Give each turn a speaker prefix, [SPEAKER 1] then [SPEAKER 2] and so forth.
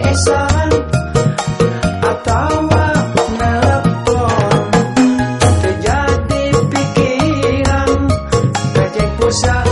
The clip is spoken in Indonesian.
[SPEAKER 1] esan atau aku terjadi pikiran kecek pusat